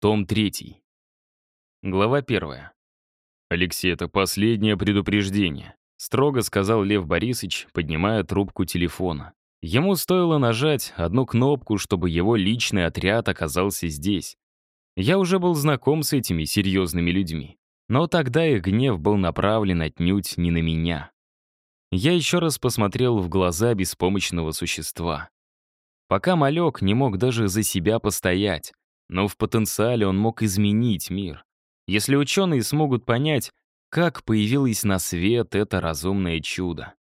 Том 3. Глава 1. «Алексей, это последнее предупреждение», — строго сказал Лев Борисович, поднимая трубку телефона. Ему стоило нажать одну кнопку, чтобы его личный отряд оказался здесь. Я уже был знаком с этими серьезными людьми, но тогда их гнев был направлен отнюдь не на меня. Я еще раз посмотрел в глаза беспомощного существа. Пока малек не мог даже за себя постоять, но в потенциале он мог изменить мир. Если ученые смогут понять, как появилось на свет это разумное чудо.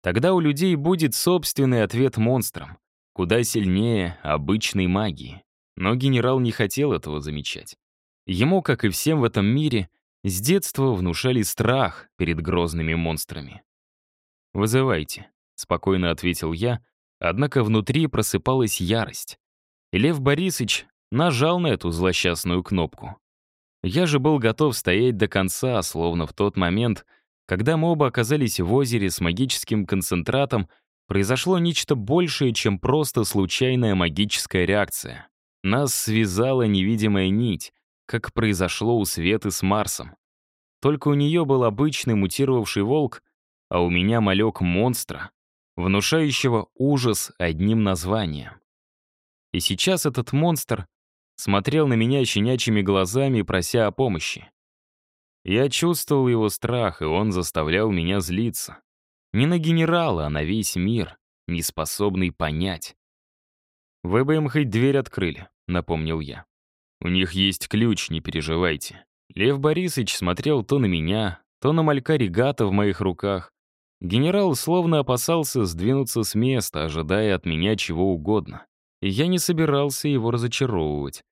Тогда у людей будет собственный ответ монстрам, куда сильнее обычной магии. Но генерал не хотел этого замечать. Ему, как и всем в этом мире, с детства внушали страх перед грозными монстрами. «Вызывайте», — спокойно ответил я, однако внутри просыпалась ярость. Лев Борисович нажал на эту злосчастную кнопку. Я же был готов стоять до конца, словно в тот момент — когда мы оба оказались в озере с магическим концентратом, произошло нечто большее, чем просто случайная магическая реакция. Нас связала невидимая нить, как произошло у Светы с Марсом. Только у нее был обычный мутировавший волк, а у меня малек монстра, внушающего ужас одним названием. И сейчас этот монстр смотрел на меня щенячьими глазами, прося о помощи. Я чувствовал его страх, и он заставлял меня злиться. Не на генерала, а на весь мир, не способный понять. «Вы бы им хоть дверь открыли», — напомнил я. «У них есть ключ, не переживайте». Лев Борисович смотрел то на меня, то на малька регата в моих руках. Генерал словно опасался сдвинуться с места, ожидая от меня чего угодно. Я не собирался его разочаровывать.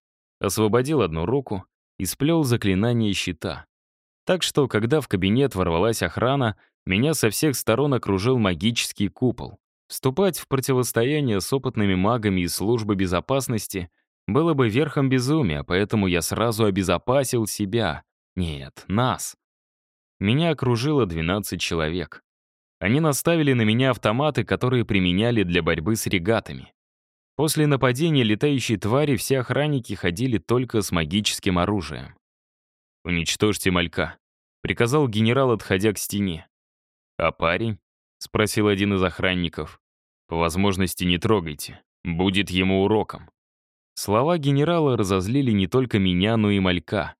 Освободил одну руку и сплел заклинание щита. Так что, когда в кабинет ворвалась охрана, меня со всех сторон окружил магический купол. Вступать в противостояние с опытными магами из службы безопасности было бы верхом безумия, поэтому я сразу обезопасил себя. Нет, нас. Меня окружило 12 человек. Они наставили на меня автоматы, которые применяли для борьбы с регатами. После нападения летающей твари все охранники ходили только с магическим оружием. «Уничтожьте малька», — приказал генерал, отходя к стене. «А парень?» — спросил один из охранников. «По возможности не трогайте. Будет ему уроком». Слова генерала разозлили не только меня, но и малька.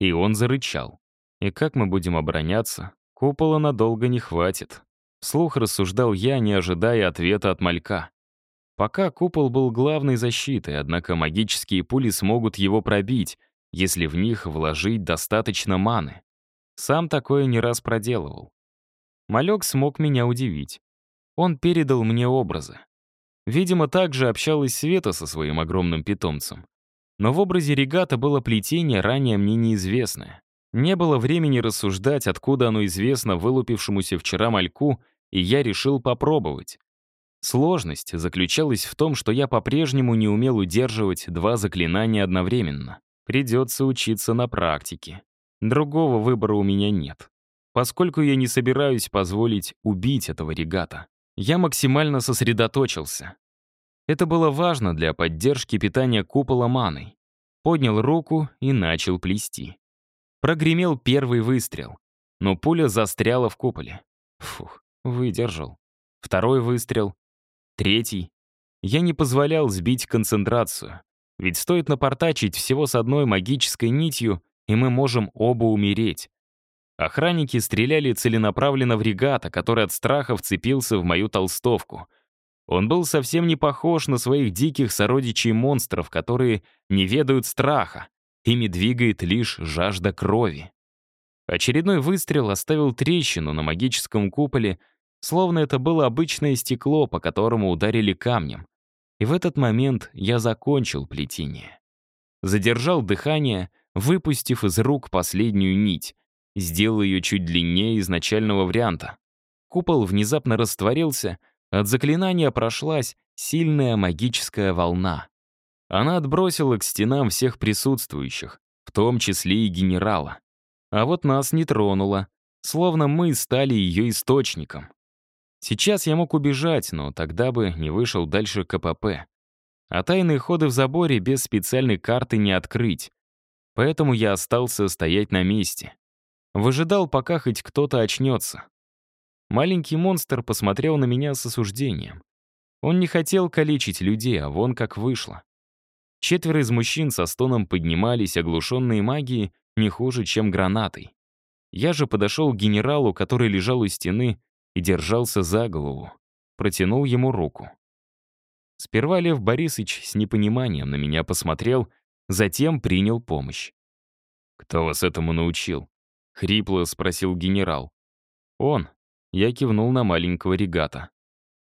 И он зарычал. «И как мы будем обороняться? Купола надолго не хватит». Вслух рассуждал я, не ожидая ответа от малька. Пока купол был главной защитой, однако магические пули смогут его пробить, если в них вложить достаточно маны. Сам такое не раз проделывал. Малек смог меня удивить. Он передал мне образы. Видимо, также общалась Света со своим огромным питомцем. Но в образе регата было плетение, ранее мне неизвестное. Не было времени рассуждать, откуда оно известно вылупившемуся вчера мальку, и я решил попробовать. Сложность заключалась в том, что я по-прежнему не умел удерживать два заклинания одновременно. Придется учиться на практике. Другого выбора у меня нет. Поскольку я не собираюсь позволить убить этого регата, я максимально сосредоточился. Это было важно для поддержки питания купола маной. Поднял руку и начал плести. Прогремел первый выстрел, но пуля застряла в куполе. Фух, выдержал. Второй выстрел. Третий. Я не позволял сбить концентрацию. Ведь стоит напортачить всего с одной магической нитью, и мы можем оба умереть. Охранники стреляли целенаправленно в регата, который от страха вцепился в мою толстовку. Он был совсем не похож на своих диких сородичей монстров, которые не ведают страха. Ими двигает лишь жажда крови. Очередной выстрел оставил трещину на магическом куполе, словно это было обычное стекло, по которому ударили камнем. И в этот момент я закончил плетение. Задержал дыхание, выпустив из рук последнюю нить, сделал ее чуть длиннее изначального варианта. Купол внезапно растворился, от заклинания прошлась сильная магическая волна. Она отбросила к стенам всех присутствующих, в том числе и генерала. А вот нас не тронула, словно мы стали ее источником. Сейчас я мог убежать, но тогда бы не вышел дальше КПП. А тайные ходы в заборе без специальной карты не открыть. поэтому я остался стоять на месте. Выжидал, пока хоть кто-то очнется. Маленький монстр посмотрел на меня с осуждением. Он не хотел калечить людей, а вон как вышло. Четверо из мужчин со стоном поднимались, оглушенные магией, не хуже, чем гранатой. Я же подошел к генералу, который лежал у стены и держался за голову. Протянул ему руку. Сперва Лев Борисович с непониманием на меня посмотрел, затем принял помощь. «Кто вас этому научил?» — хрипло спросил генерал. «Он». Я кивнул на маленького регата.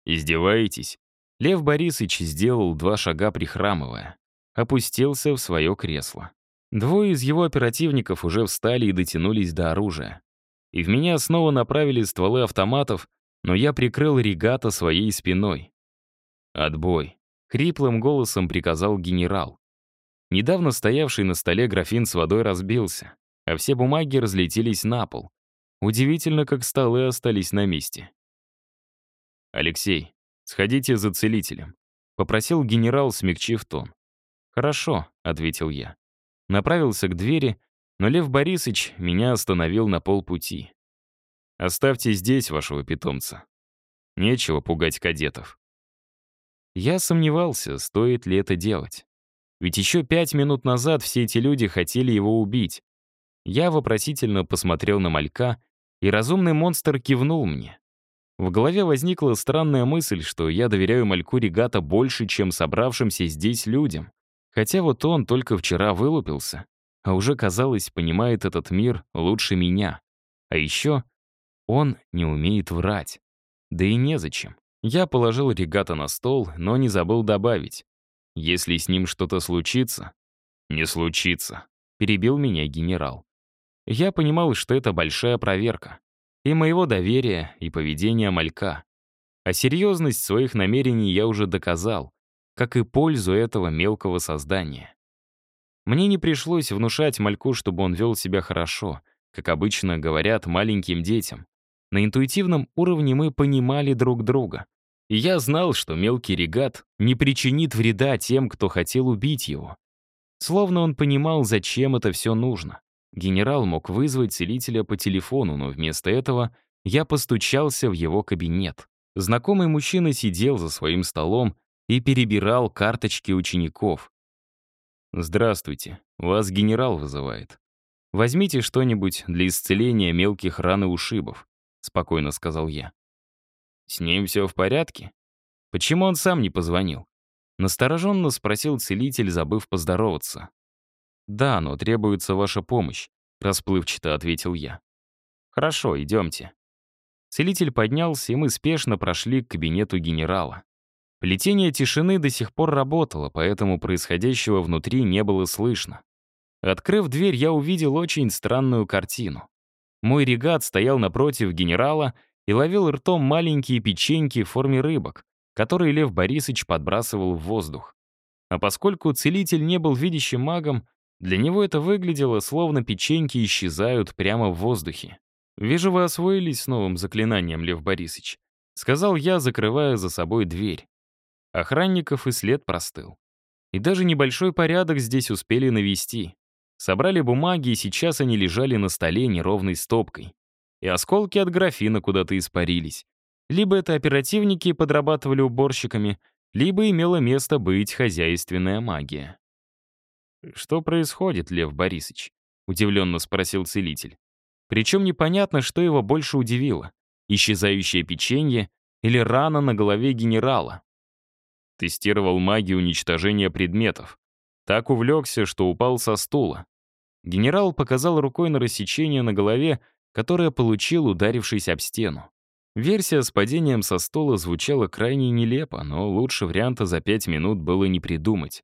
«Издеваетесь?» Лев Борисович сделал два шага прихрамывая. Опустился в свое кресло. Двое из его оперативников уже встали и дотянулись до оружия. И в меня снова направили стволы автоматов, но я прикрыл регата своей спиной. «Отбой», — хриплым голосом приказал генерал. Недавно стоявший на столе графин с водой разбился, а все бумаги разлетелись на пол. Удивительно, как столы остались на месте. «Алексей, сходите за целителем», — попросил генерал, смягчив тон. «Хорошо», — ответил я. Направился к двери, но Лев Борисович меня остановил на полпути. «Оставьте здесь вашего питомца. Нечего пугать кадетов». Я сомневался, стоит ли это делать. Ведь еще пять минут назад все эти люди хотели его убить. Я вопросительно посмотрел на малька, и разумный монстр кивнул мне. В голове возникла странная мысль, что я доверяю мальку регата больше, чем собравшимся здесь людям. Хотя вот он только вчера вылупился, а уже, казалось, понимает этот мир лучше меня. А еще он не умеет врать. Да и незачем. Я положил регата на стол, но не забыл добавить. Если с ним что-то случится... Не случится, перебил меня генерал. Я понимал, что это большая проверка. И моего доверия, и поведения малька. А серьезность своих намерений я уже доказал, как и пользу этого мелкого создания. Мне не пришлось внушать мальку, чтобы он вел себя хорошо, как обычно говорят маленьким детям. На интуитивном уровне мы понимали друг друга. И я знал, что мелкий регат не причинит вреда тем, кто хотел убить его. Словно он понимал, зачем это все нужно. Генерал мог вызвать целителя по телефону, но вместо этого я постучался в его кабинет. Знакомый мужчина сидел за своим столом и перебирал карточки учеников. «Здравствуйте, вас генерал вызывает. Возьмите что-нибудь для исцеления мелких ран и ушибов», — спокойно сказал я. С ним все в порядке? Почему он сам не позвонил? Настороженно спросил целитель, забыв поздороваться. «Да, но требуется ваша помощь», — расплывчато ответил я. «Хорошо, идемте». Целитель поднялся, и мы спешно прошли к кабинету генерала. Плетение тишины до сих пор работало, поэтому происходящего внутри не было слышно. Открыв дверь, я увидел очень странную картину. Мой регат стоял напротив генерала и ловил ртом маленькие печеньки в форме рыбок, которые Лев Борисович подбрасывал в воздух. А поскольку целитель не был видящим магом, для него это выглядело, словно печеньки исчезают прямо в воздухе. «Вижу, вы освоились с новым заклинанием, Лев Борисович», — сказал я, закрывая за собой дверь. Охранников и след простыл. И даже небольшой порядок здесь успели навести. Собрали бумаги, и сейчас они лежали на столе неровной стопкой и осколки от графина куда-то испарились. Либо это оперативники подрабатывали уборщиками, либо имела место быть хозяйственная магия. «Что происходит, Лев Борисович?» — удивленно спросил целитель. Причем непонятно, что его больше удивило — исчезающее печенье или рана на голове генерала. Тестировал магию уничтожения предметов. Так увлекся, что упал со стула. Генерал показал рукой на рассечение на голове, которое получил, ударившись об стену. Версия с падением со стола звучала крайне нелепо, но лучше варианта за пять минут было не придумать.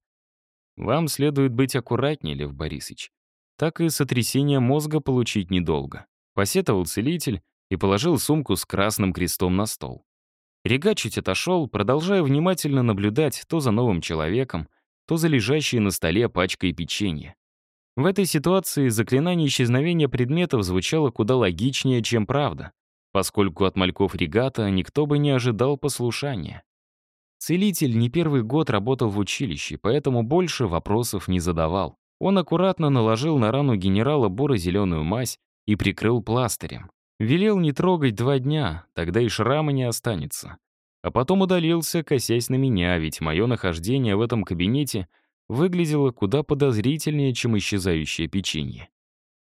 Вам следует быть аккуратнее, Лев Борисович. Так и сотрясение мозга получить недолго. Посетовал целитель и положил сумку с красным крестом на стол. Рега чуть отошел, продолжая внимательно наблюдать то за новым человеком, то за лежащей на столе пачкой печенья. В этой ситуации заклинание исчезновения предметов звучало куда логичнее, чем правда, поскольку от мальков регата никто бы не ожидал послушания. Целитель не первый год работал в училище, поэтому больше вопросов не задавал. Он аккуратно наложил на рану генерала буро-зеленую мазь и прикрыл пластырем. Велел не трогать два дня, тогда и шрама не останется. А потом удалился, косясь на меня, ведь мое нахождение в этом кабинете выглядело куда подозрительнее, чем исчезающее печенье.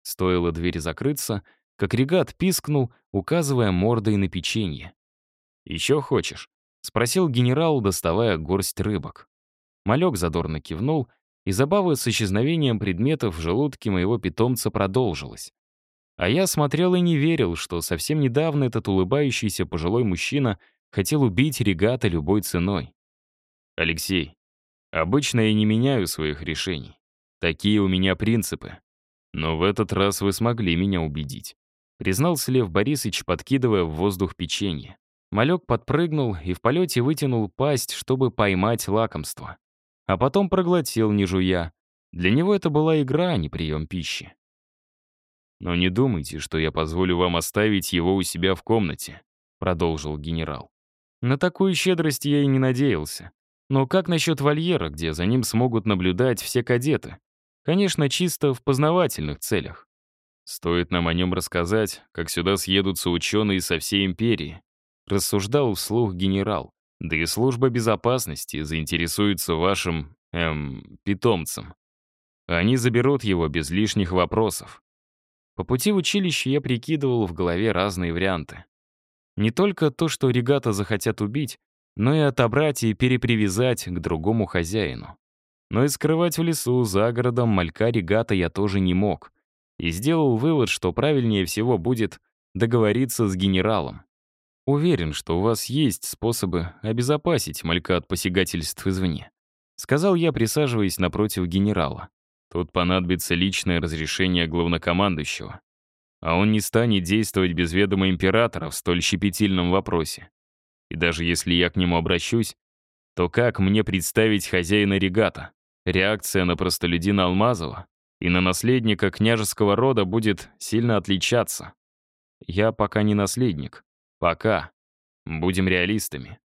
Стоило двери закрыться, как регат пискнул, указывая мордой на печенье. «Еще хочешь?» — спросил генерал, доставая горсть рыбок. Малек задорно кивнул, и забава с исчезновением предметов в желудке моего питомца продолжилась. А я смотрел и не верил, что совсем недавно этот улыбающийся пожилой мужчина хотел убить регата любой ценой. «Алексей, обычно я не меняю своих решений. Такие у меня принципы. Но в этот раз вы смогли меня убедить», признался Лев Борисович, подкидывая в воздух печенье. Малек подпрыгнул и в полете вытянул пасть, чтобы поймать лакомство. А потом проглотил, не жуя. Для него это была игра, а не прием пищи. «Но не думайте, что я позволю вам оставить его у себя в комнате», — продолжил генерал. На такую щедрость я и не надеялся. Но как насчет вольера, где за ним смогут наблюдать все кадеты? Конечно, чисто в познавательных целях. Стоит нам о нем рассказать, как сюда съедутся ученые со всей империи. Рассуждал вслух генерал. Да и служба безопасности заинтересуется вашим, эм, питомцем. Они заберут его без лишних вопросов. По пути в училище я прикидывал в голове разные варианты. Не только то, что регата захотят убить, но и отобрать и перепривязать к другому хозяину. Но и скрывать в лесу за городом малька регата я тоже не мог. И сделал вывод, что правильнее всего будет договориться с генералом. Уверен, что у вас есть способы обезопасить малька от посягательств извне. Сказал я, присаживаясь напротив генерала. Тут понадобится личное разрешение главнокомандующего. А он не станет действовать без ведома императора в столь щепетильном вопросе. И даже если я к нему обращусь, то как мне представить хозяина регата? Реакция на простолюдина Алмазова и на наследника княжеского рода будет сильно отличаться. Я пока не наследник. Пока. Будем реалистами.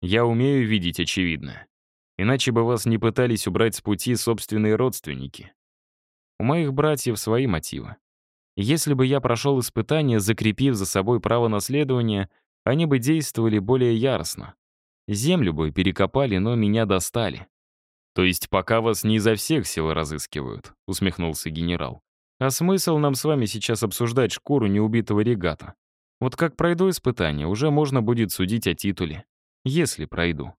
Я умею видеть очевидное. Иначе бы вас не пытались убрать с пути собственные родственники. У моих братьев свои мотивы. Если бы я прошел испытание, закрепив за собой право наследования, они бы действовали более яростно. Землю бы перекопали, но меня достали. «То есть пока вас не изо всех сил разыскивают», — усмехнулся генерал. «А смысл нам с вами сейчас обсуждать шкуру неубитого регата? Вот как пройду испытание, уже можно будет судить о титуле. Если пройду».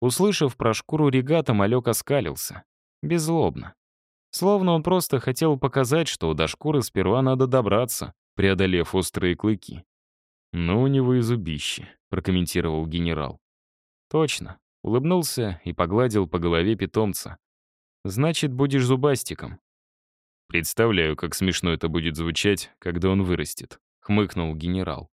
Услышав про шкуру регата, малек оскалился. Беззлобно. Словно он просто хотел показать, что до шкуры сперва надо добраться, преодолев острые клыки. «Ну, у него и зубище», — прокомментировал генерал. «Точно». Улыбнулся и погладил по голове питомца. «Значит, будешь зубастиком». «Представляю, как смешно это будет звучать, когда он вырастет», — хмыкнул генерал.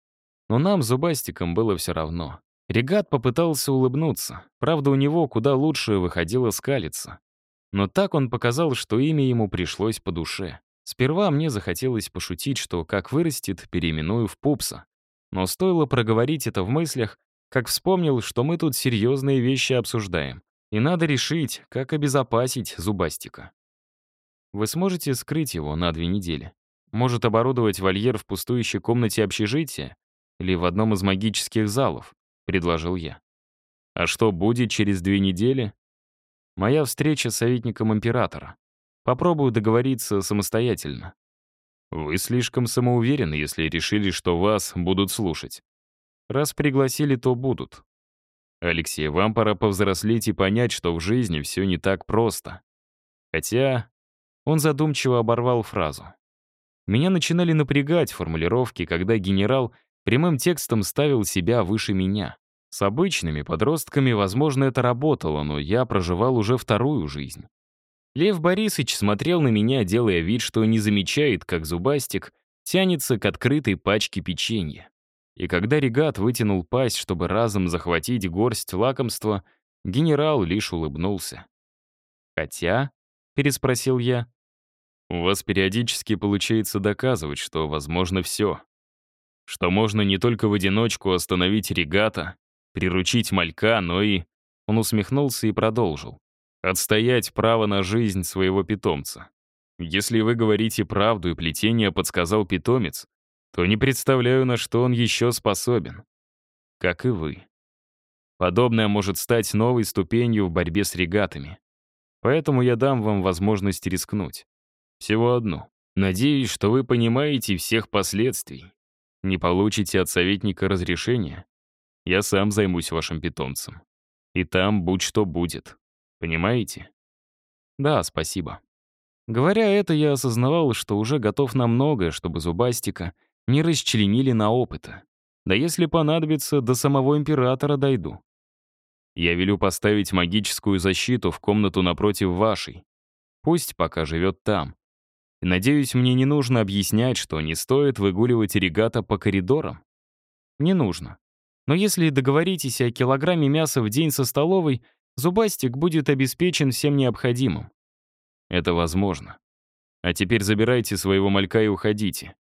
Но нам, зубастикам, было все равно. Регат попытался улыбнуться. Правда, у него куда лучше выходило скалиться. Но так он показал, что имя ему пришлось по душе. Сперва мне захотелось пошутить, что как вырастет, переименую в пупса. Но стоило проговорить это в мыслях, как вспомнил, что мы тут серьезные вещи обсуждаем. И надо решить, как обезопасить зубастика. Вы сможете скрыть его на две недели? Может оборудовать вольер в пустующей комнате общежития? Или в одном из магических залов? — предложил я. «А что будет через две недели?» «Моя встреча с советником императора. Попробую договориться самостоятельно». «Вы слишком самоуверены, если решили, что вас будут слушать. Раз пригласили, то будут. Алексей, вам пора повзрослеть и понять, что в жизни все не так просто. Хотя...» Он задумчиво оборвал фразу. Меня начинали напрягать формулировки, когда генерал прямым текстом ставил себя выше меня. С обычными подростками, возможно, это работало, но я проживал уже вторую жизнь. Лев Борисович смотрел на меня, делая вид, что не замечает, как зубастик тянется к открытой пачке печенья. И когда регат вытянул пасть, чтобы разом захватить горсть лакомства, генерал лишь улыбнулся. «Хотя?» — переспросил я. «У вас периодически получается доказывать, что возможно все», что можно не только в одиночку остановить регата, приручить малька, но и... Он усмехнулся и продолжил. Отстоять право на жизнь своего питомца. Если вы говорите правду и плетение подсказал питомец, то не представляю, на что он еще способен. Как и вы. Подобное может стать новой ступенью в борьбе с регатами. Поэтому я дам вам возможность рискнуть. Всего одну. Надеюсь, что вы понимаете всех последствий. Не получите от советника разрешения? Я сам займусь вашим питомцем. И там будь что будет. Понимаете? Да, спасибо. Говоря это, я осознавал, что уже готов на многое, чтобы Зубастика не расчленили на опыта. Да если понадобится, до самого императора дойду. Я велю поставить магическую защиту в комнату напротив вашей. Пусть пока живет там. И надеюсь, мне не нужно объяснять, что не стоит выгуливать регата по коридорам. Не нужно. Но если договоритесь о килограмме мяса в день со столовой, Зубастик будет обеспечен всем необходимым. Это возможно. А теперь забирайте своего малька и уходите.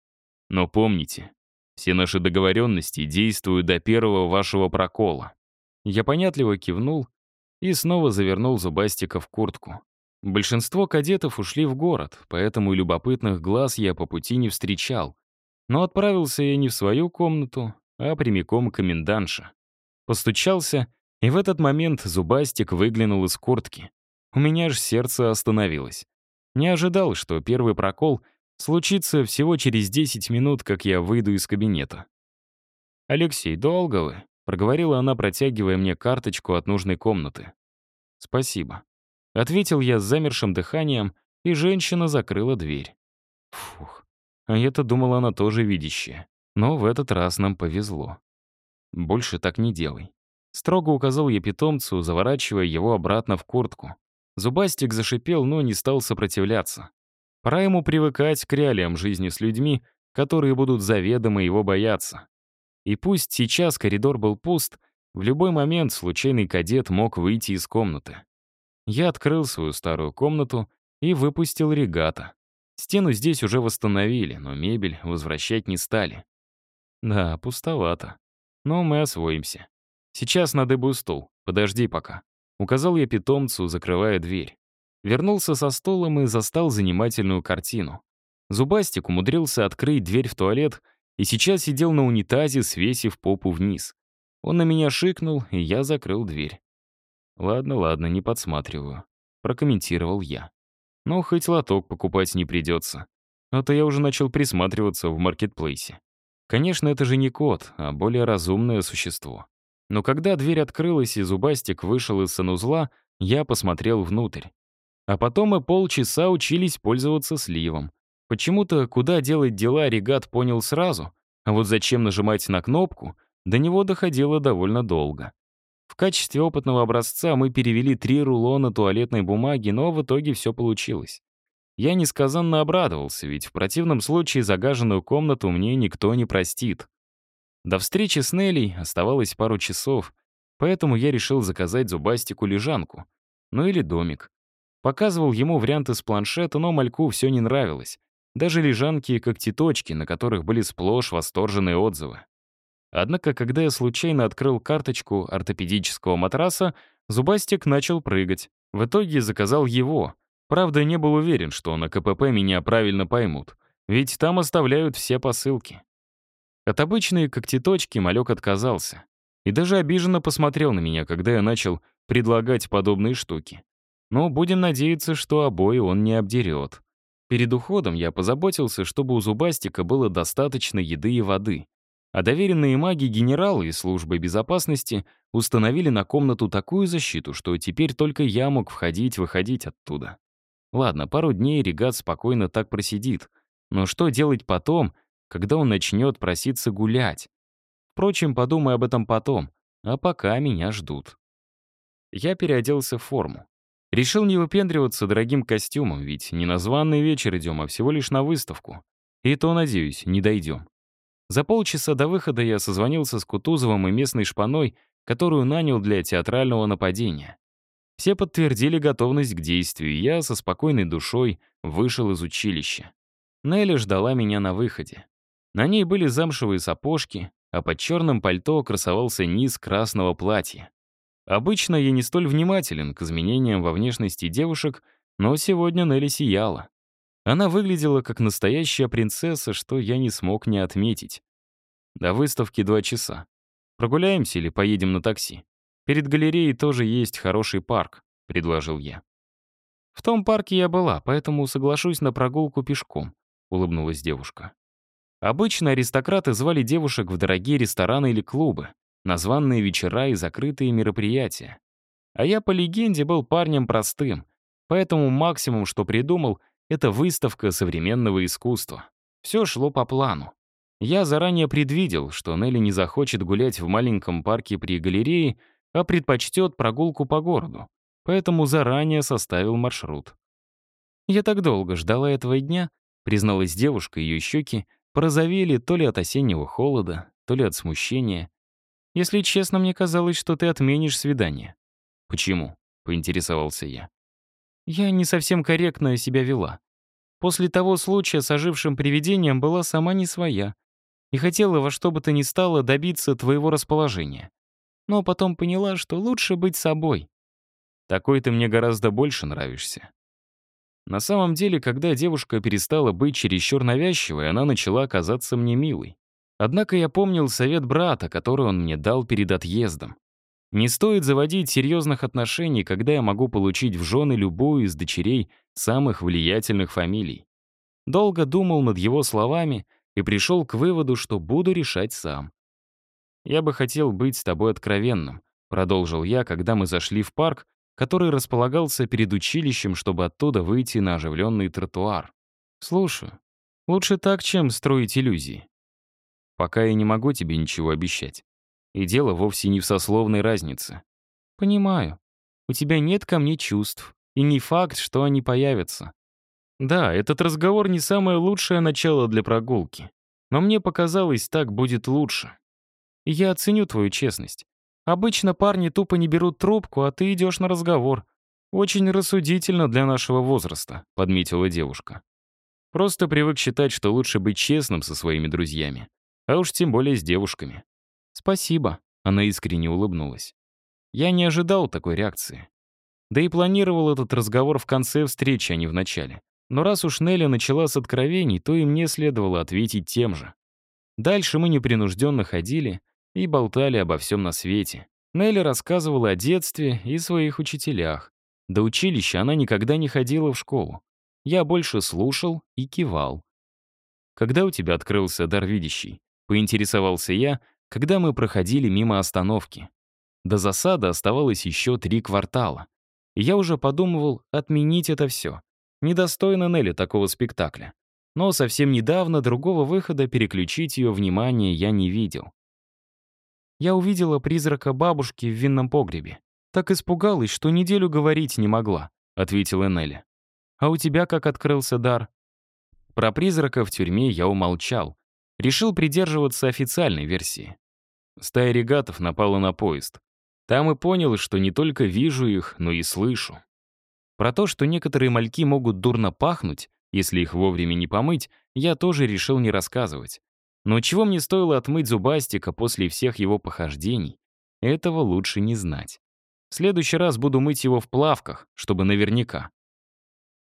Но помните, все наши договоренности действуют до первого вашего прокола. Я понятливо кивнул и снова завернул Зубастика в куртку. Большинство кадетов ушли в город, поэтому и любопытных глаз я по пути не встречал. Но отправился я не в свою комнату, а прямиком к комендантше. Постучался, и в этот момент Зубастик выглянул из куртки. У меня аж сердце остановилось. Не ожидал, что первый прокол случится всего через 10 минут, как я выйду из кабинета. «Алексей, долго вы?» — проговорила она, протягивая мне карточку от нужной комнаты. «Спасибо». Ответил я с замершим дыханием, и женщина закрыла дверь. Фух, а я-то думала, она тоже видящая. Но в этот раз нам повезло. Больше так не делай. Строго указал я питомцу, заворачивая его обратно в куртку. Зубастик зашипел, но не стал сопротивляться. Пора ему привыкать к реалиям жизни с людьми, которые будут заведомо его бояться. И пусть сейчас коридор был пуст, в любой момент случайный кадет мог выйти из комнаты. Я открыл свою старую комнату и выпустил регата. Стену здесь уже восстановили, но мебель возвращать не стали. Да, пустовато. Но мы освоимся. Сейчас на дыбу стул, подожди пока. Указал я питомцу, закрывая дверь. Вернулся со столом и застал занимательную картину. Зубастик умудрился открыть дверь в туалет и сейчас сидел на унитазе, свесив попу вниз. Он на меня шикнул, и я закрыл дверь. «Ладно, ладно, не подсматриваю», — прокомментировал я. «Ну, хоть лоток покупать не придется. А то я уже начал присматриваться в маркетплейсе. Конечно, это же не кот, а более разумное существо. Но когда дверь открылась и Зубастик вышел из санузла, я посмотрел внутрь. А потом мы полчаса учились пользоваться сливом. Почему-то, куда делать дела, регат понял сразу, а вот зачем нажимать на кнопку, до него доходило довольно долго. В качестве опытного образца мы перевели три рулона туалетной бумаги, но в итоге все получилось. Я несказанно обрадовался, ведь в противном случае загаженную комнату мне никто не простит. До встречи с Неллей оставалось пару часов, поэтому я решил заказать Зубастику лежанку. Ну или домик. Показывал ему варианты с планшета, но мальку все не нравилось. Даже лежанки и когтеточки, на которых были сплошь восторженные отзывы. Однако, когда я случайно открыл карточку ортопедического матраса, Зубастик начал прыгать. В итоге заказал его. Правда, не был уверен, что на КПП меня правильно поймут, ведь там оставляют все посылки. От обычной когтеточки малек отказался. И даже обиженно посмотрел на меня, когда я начал предлагать подобные штуки. Но будем надеяться, что обои он не обдерет. Перед уходом я позаботился, чтобы у Зубастика было достаточно еды и воды. А доверенные маги генералы из службы безопасности установили на комнату такую защиту, что теперь только я мог входить-выходить оттуда. Ладно, пару дней регат спокойно так просидит. Но что делать потом, когда он начнет проситься гулять? Впрочем, подумай об этом потом, а пока меня ждут. Я переоделся в форму. Решил не выпендриваться дорогим костюмом, ведь не на званый вечер идем, а всего лишь на выставку. И то, надеюсь, не дойдем. За полчаса до выхода я созвонился с Кутузовым и местной шпаной, которую нанял для театрального нападения. Все подтвердили готовность к действию, и я со спокойной душой вышел из училища. Нелли ждала меня на выходе. На ней были замшевые сапожки, а под черным пальто красовался низ красного платья. Обычно я не столь внимателен к изменениям во внешности девушек, но сегодня Нелли сияла. Она выглядела как настоящая принцесса, что я не смог не отметить. До выставки два часа. Прогуляемся или поедем на такси? Перед галереей тоже есть хороший парк, предложил я. В том парке я была, поэтому соглашусь на прогулку пешком, улыбнулась девушка. Обычно аристократы звали девушек в дорогие рестораны или клубы, на званные вечера и закрытые мероприятия. А я, по легенде, был парнем простым, поэтому максимум, что придумал, это выставка современного искусства. Все шло по плану. Я заранее предвидел, что Нелли не захочет гулять в маленьком парке при галерее, а предпочтет прогулку по городу, поэтому заранее составил маршрут. Я так долго ждала этого дня, призналась девушка, ее щеки порозовели то ли от осеннего холода, то ли от смущения. Если честно, мне казалось, что ты отменишь свидание. Почему? поинтересовался я. Я не совсем корректно себя вела. После того случая с ожившим привидением была сама не своя и хотела во что бы то ни стало добиться твоего расположения. Но потом поняла, что лучше быть собой. Такой ты мне гораздо больше нравишься. На самом деле, когда девушка перестала быть чересчур навязчивой, она начала казаться мне милой. Однако я помнил совет брата, который он мне дал перед отъездом. Не стоит заводить серьезных отношений, когда я могу получить в жены любую из дочерей самых влиятельных фамилий. Долго думал над его словами и пришел к выводу, что буду решать сам. «Я бы хотел быть с тобой откровенным», — продолжил я, когда мы зашли в парк, который располагался перед училищем, чтобы оттуда выйти на оживленный тротуар. «Слушаю. Лучше так, чем строить иллюзии. Пока я не могу тебе ничего обещать. И дело вовсе не в сословной разнице. Понимаю. У тебя нет ко мне чувств. И не факт, что они появятся. Да, этот разговор не самое лучшее начало для прогулки. Но мне показалось, так будет лучше. Я оценю твою честность. Обычно парни тупо не берут трубку, а ты идешь на разговор. Очень рассудительно для нашего возраста», — подметила девушка. «Просто привык считать, что лучше быть честным со своими друзьями, а уж тем более с девушками». «Спасибо», — она искренне улыбнулась. Я не ожидал такой реакции. Да и планировал этот разговор в конце встречи, а не в начале. Но раз уж Нелли начала с откровений, то и мне следовало ответить тем же. Дальше мы непринужденно ходили, и болтали обо всем на свете. Нелли рассказывала о детстве и своих учителях. До училища она никогда не ходила в школу. Я больше слушал и кивал. «Когда у тебя открылся дар видящий?» — поинтересовался я, когда мы проходили мимо остановки. До засады оставалось еще три квартала. Я уже подумывал отменить это все. Недостойно Нелли такого спектакля. Но совсем недавно другого выхода переключить ее внимание я не видел. Я увидела призрака бабушки в винном погребе. Так испугалась, что неделю говорить не могла», — ответила Нелли. «А у тебя как открылся дар?» Про призрака в тюрьме я умолчал. Решил придерживаться официальной версии. Стая регатов напала на поезд. Там и понял, что не только вижу их, но и слышу. Про то, что некоторые мальки могут дурно пахнуть, если их вовремя не помыть, я тоже решил не рассказывать. Но чего мне стоило отмыть зубастика после всех его похождений, этого лучше не знать. В следующий раз буду мыть его в плавках, чтобы наверняка.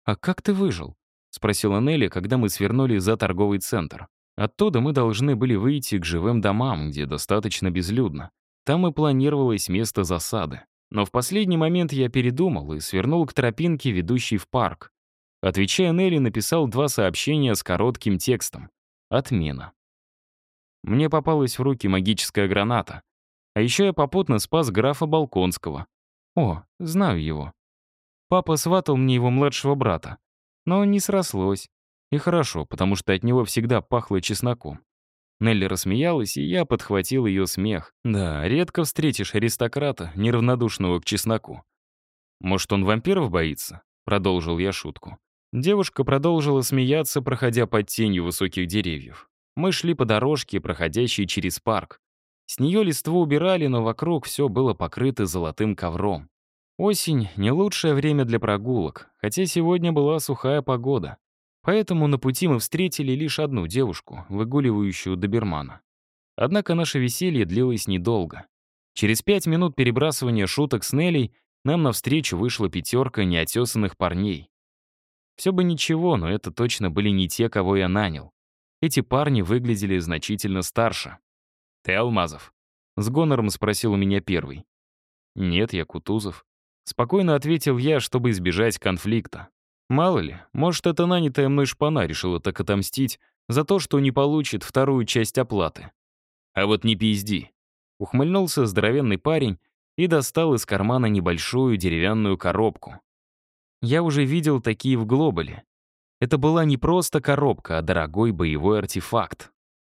«А как ты выжил?» — спросила Нелли, когда мы свернули за торговый центр. Оттуда мы должны были выйти к живым домам, где достаточно безлюдно. Там и планировалось место засады. Но в последний момент я передумал и свернул к тропинке, ведущей в парк. Отвечая Нелли, написал два сообщения с коротким текстом. Отмена. Мне попалась в руки магическая граната. А еще я попутно спас графа Балконского. О, знаю его. Папа сватал мне его младшего брата. Но не срослось. И хорошо, потому что от него всегда пахло чесноком. Нелли рассмеялась, и я подхватил ее смех. Да, редко встретишь аристократа, неравнодушного к чесноку. «Может, он вампиров боится?» — продолжил я шутку. Девушка продолжила смеяться, проходя под тенью высоких деревьев. Мы шли по дорожке, проходящей через парк. С нее листву убирали, но вокруг все было покрыто золотым ковром. Осень — не лучшее время для прогулок, хотя сегодня была сухая погода. Поэтому на пути мы встретили лишь одну девушку, выгуливающую добермана. Однако наше веселье длилось недолго. Через пять минут перебрасывания шуток с Нелей нам навстречу вышла пятерка неотесанных парней. Все бы ничего, но это точно были не те, кого я нанял. Эти парни выглядели значительно старше. «Ты Алмазов?» — с гонором спросил у меня первый. «Нет, я Кутузов». Спокойно ответил я, чтобы избежать конфликта. Мало ли, может, эта нанятая мной шпана решила так отомстить за то, что не получит вторую часть оплаты. А вот не пизди. Ухмыльнулся здоровенный парень и достал из кармана небольшую деревянную коробку. Я уже видел такие в Глобале. Это была не просто коробка, а дорогой боевой артефакт.